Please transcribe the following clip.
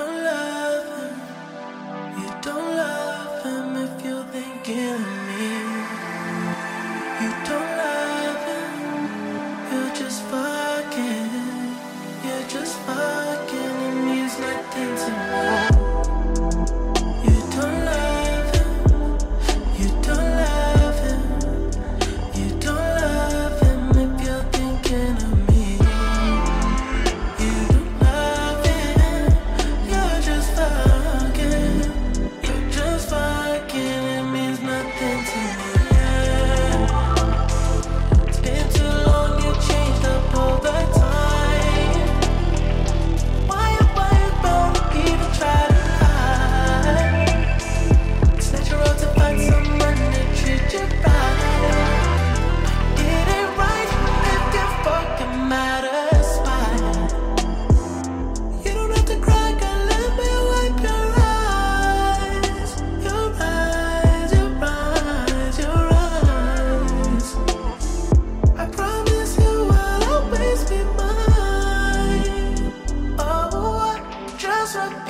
don't love him. You don't. closer.